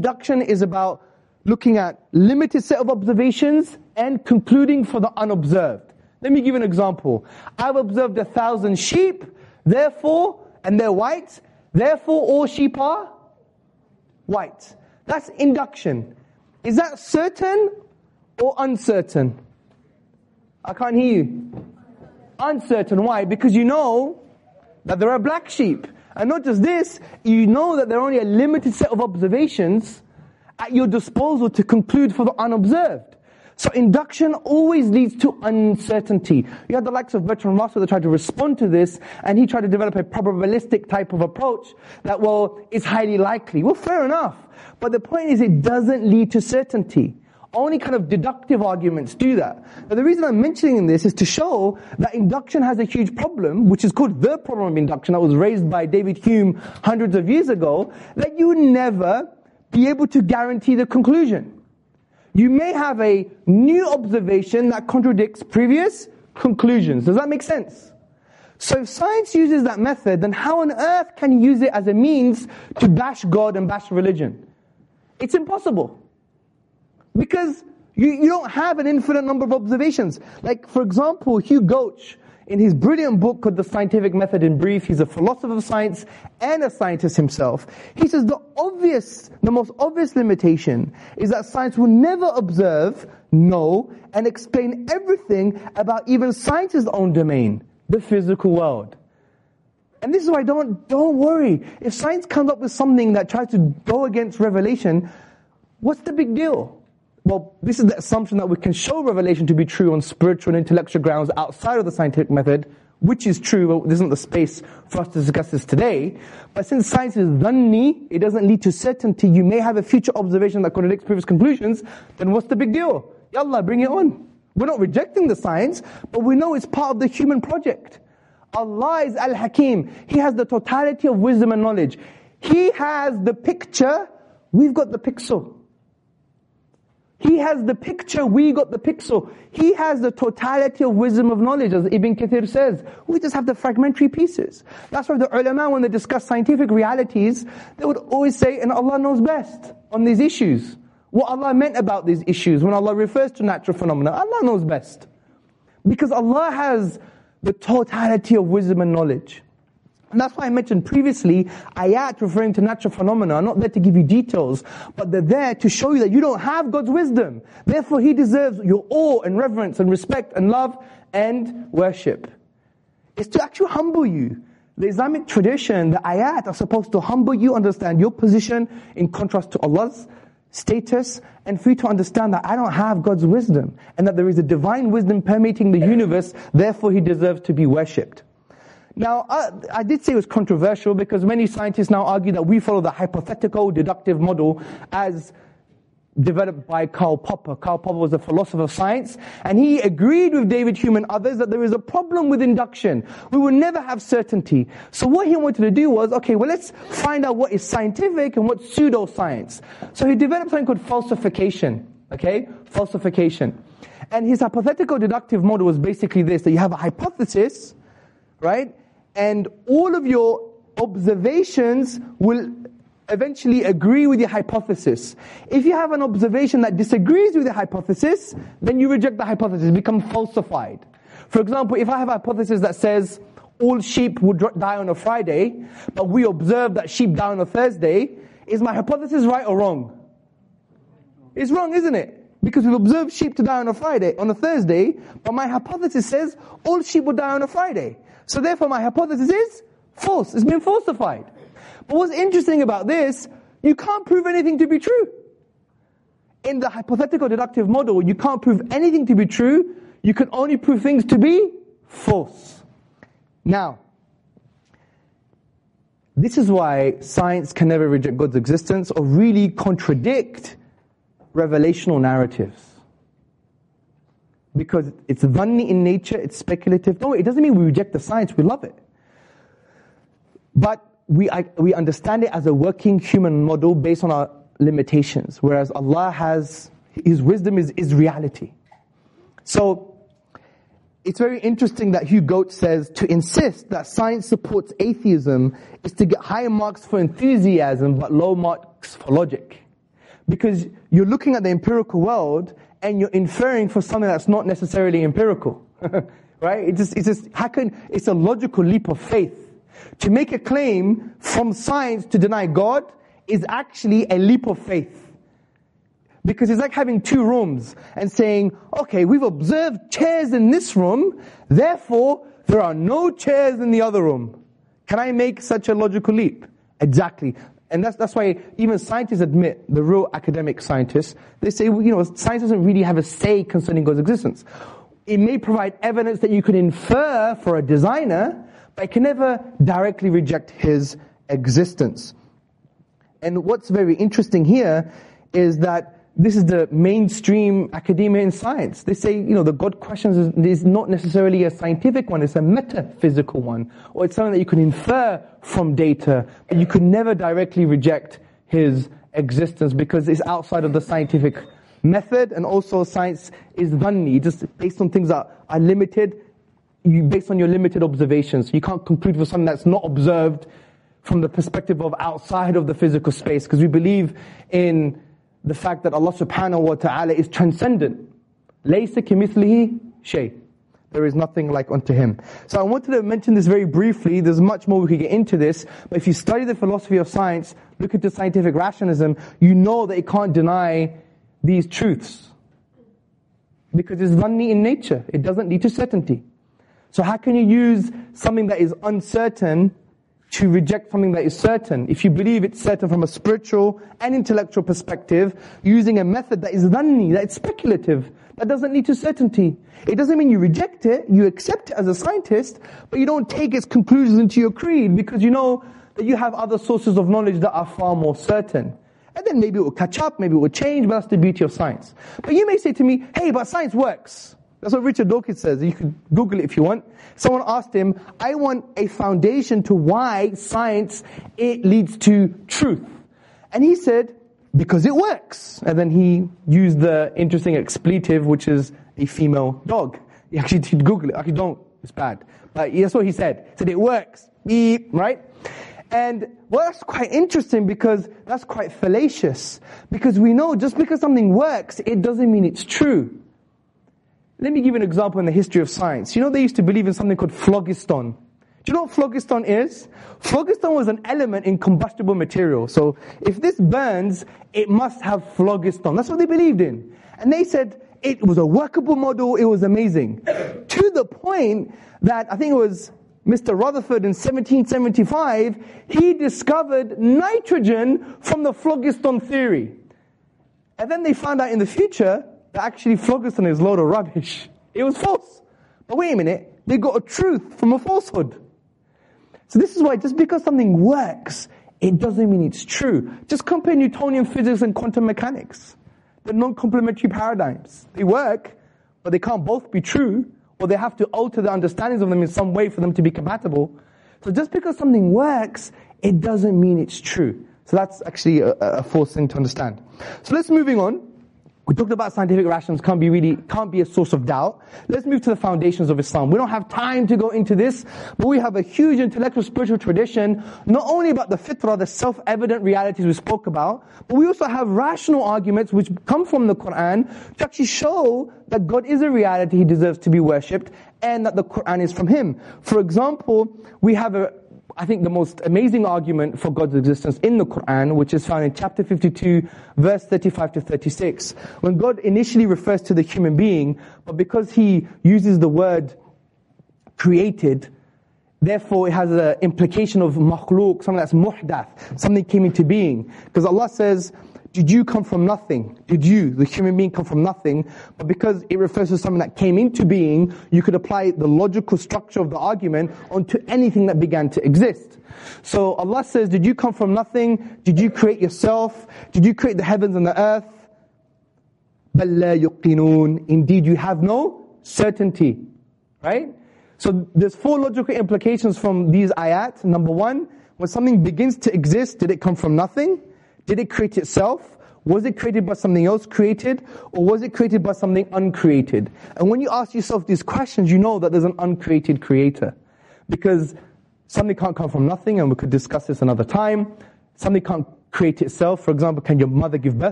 Induction is about looking at limited set of observations and concluding for the unobserved. Let me give an example. I've observed a thousand sheep, therefore, and they're white, therefore all sheep are white. That's induction. Is that certain or uncertain? I can't hear you. Uncertain. Why? Because you know that there are black sheep. And not just this, you know that there are only a limited set of observations at your disposal to conclude for the unobserved. So induction always leads to uncertainty. You have the likes of Bertrand Russell that tried to respond to this, and he tried to develop a probabilistic type of approach that, well, it's highly likely. Well, fair enough. But the point is it doesn't lead to certainty. Only kind of deductive arguments do that. Now the reason I'm mentioning this is to show that induction has a huge problem, which is called the problem of induction that was raised by David Hume hundreds of years ago, that you never be able to guarantee the conclusion. You may have a new observation that contradicts previous conclusions. Does that make sense? So if science uses that method, then how on earth can you use it as a means to bash God and bash religion? It's impossible. Because you, you don't have an infinite number of observations. Like, for example, Hugh Gauch, in his brilliant book called The Scientific Method in Brief, he's a philosopher of science and a scientist himself. He says the obvious, the most obvious limitation is that science will never observe, know, and explain everything about even science's own domain, the physical world. And this is why don't, don't worry. If science comes up with something that tries to go against revelation, what's the big deal? Well, this is the assumption that we can show revelation to be true on spiritual and intellectual grounds outside of the scientific method, which is true, but this isn't the space for us to discuss this today. But since science is dhanni, it doesn't lead to certainty, you may have a future observation that contradicts previous conclusions, then what's the big deal? Yallah, bring it on. We're not rejecting the science, but we know it's part of the human project. Allah is Al-Hakim. He has the totality of wisdom and knowledge. He has the picture, we've got the pixel. He has the picture, we got the pixel. He has the totality of wisdom of knowledge, as Ibn Kathir says. We just have the fragmentary pieces. That's why the ulama, when they discuss scientific realities, they would always say, and Allah knows best on these issues. What Allah meant about these issues, when Allah refers to natural phenomena, Allah knows best. Because Allah has the totality of wisdom and knowledge. And that's why I mentioned previously, ayat referring to natural phenomena are not there to give you details, but they're there to show you that you don't have God's wisdom. Therefore, He deserves your awe and reverence and respect and love and worship. It's to actually humble you. The Islamic tradition, the ayat are supposed to humble you, understand your position in contrast to Allah's status, and for you to understand that I don't have God's wisdom, and that there is a divine wisdom permeating the universe, therefore He deserves to be worshipped. Now, I, did say it was controversial because many scientists now argue that we follow the hypothetical deductive model as developed by Karl Popper. Karl Popper was a philosopher of science, and he agreed with David Hume and others that there is a problem with induction. We will never have certainty. So what he wanted to do was, okay, well let's find out what is scientific and what's pseudoscience. So he developed something called falsification. Okay? Falsification. And his hypothetical deductive model was basically this, that you have a hypothesis, right? And all of your observations will eventually agree with your hypothesis. If you have an observation that disagrees with the hypothesis, then you reject the hypothesis, become falsified. For example, if I have a hypothesis that says all sheep would die on a Friday, but we observe that sheep die on a Thursday, is my hypothesis right or wrong? It's wrong, isn't it? Because we've observed sheep to die on a Friday, on a Thursday, but my hypothesis says all sheep would die on a Friday. So therefore my hypothesis is false. It's been falsified. But what's interesting about this, you can't prove anything to be true. In the hypothetical deductive model, you can't prove anything to be true. You can only prove things to be false. Now, this is why science can never reject God's existence or really contradict revelational narratives because it's dhanni in nature, it's speculative. No, it doesn't mean we reject the science, we love it. But we, we understand it as a working human model based on our limitations, whereas Allah has, His wisdom is, is reality. So, it's very interesting that Hugh Gauch says to insist that science supports atheism is to get high marks for enthusiasm but low marks for logic. Because you're looking at the empirical world and you're inferring for something that's not necessarily empirical. right? It's just, it's just, how can, it's a logical leap of faith. To make a claim from science to deny God is actually a leap of faith. Because it's like having two rooms and saying, okay, we've observed chairs in this room, therefore there are no chairs in the other room. Can I make such a logical leap? Exactly. And that's, that's why even scientists admit, the real academic scientists, they say, you know, science doesn't really have a say concerning God's existence. It may provide evidence that you can infer for a designer, but it can never directly reject his existence. And what's very interesting here is that this is the mainstream academia in science. They say, you know, the God questions is, is, not necessarily a scientific one, it's a metaphysical one. Or it's something that you can infer from data, but you can never directly reject his existence because it's outside of the scientific method and also science is dhanni, just based on things that are limited, you, based on your limited observations. You can't conclude for something that's not observed from the perspective of outside of the physical space because we believe in the fact that Allah subhanahu wa ta'ala is transcendent. لَيْسَ كِمِثْلِهِ شَيْءٍ there is nothing like unto him. So I wanted to mention this very briefly. There's much more we could get into this, but if you study the philosophy of science, look into scientific rationalism, you know that it can't deny these truths. Because it's dhanni in nature. It doesn't lead to certainty. So how can you use something that is uncertain to reject something that is certain. If you believe it's certain from a spiritual and intellectual perspective, using a method that is dhanni, that is speculative, that doesn't lead to certainty. It doesn't mean you reject it, you accept it as a scientist, but you don't take its conclusions into your creed because you know that you have other sources of knowledge that are far more certain. And then maybe it will catch up, maybe it will change, but that's the beauty of science. But you may say to me, hey, but science works. That's what Richard Dawkins says. You can Google it if you want. Someone asked him, I want a foundation to why science, it leads to truth. And he said, because it works. And then he used the interesting expletive, which is a female dog. He actually did Google it. Actually don't. It's bad. But that's what he said. He said it works. Beep, right? And well, that's quite interesting because that's quite fallacious. Because we know just because something works, it doesn't mean it's true. Let me give you an example in the history of science. You know they used to believe in something called phlogiston. Do you know what phlogiston is? Phlogiston was an element in combustible material. So if this burns, it must have phlogiston. That's what they believed in. And they said it was a workable model, it was amazing. to the point that I think it was Mr. Rutherford in 1775, he discovered nitrogen from the phlogiston theory. And then they found out in the future that actually phlogiston is a load of rubbish. It was false. But wait a minute, they got a truth from a falsehood. So this is why just because something works, it doesn't mean it's true. Just compare Newtonian physics and quantum mechanics. They're non-complementary paradigms. They work, but they can't both be true, or they have to alter the understandings of them in some way for them to be compatible. So just because something works, it doesn't mean it's true. So that's actually a, a false thing to understand. So let's moving on. We talked about scientific rationals can't be really, can't be a source of doubt. Let's move to the foundations of Islam. We don't have time to go into this, but we have a huge intellectual spiritual tradition, not only about the fitrah, the self-evident realities we spoke about, but we also have rational arguments which come from the Quran to actually show that God is a reality, He deserves to be worshipped, and that the Quran is from Him. For example, we have a, I think the most amazing argument for God's existence in the Quran, which is found in chapter 52, verse 35 to 36. When God initially refers to the human being, but because He uses the word created, therefore it has an implication of makhluk, something that's muhdath, something came into being. Because Allah says, did you come from nothing? Did you, the human being, come from nothing? But because it refers to something that came into being, you could apply the logical structure of the argument onto anything that began to exist. So Allah says, did you come from nothing? Did you create yourself? Did you create the heavens and the earth? Indeed, you have no certainty. Right? So there's four logical implications from these ayat. Number one, when something begins to exist, did it come from nothing? Did it create itself? Was it created by something else created? Or was it created by something uncreated? And when you ask yourself these questions, you know that there's an uncreated creator. Because something can't come from nothing, and we could discuss this another time. Something can't create itself. For example, can your mother give birth?